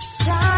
Time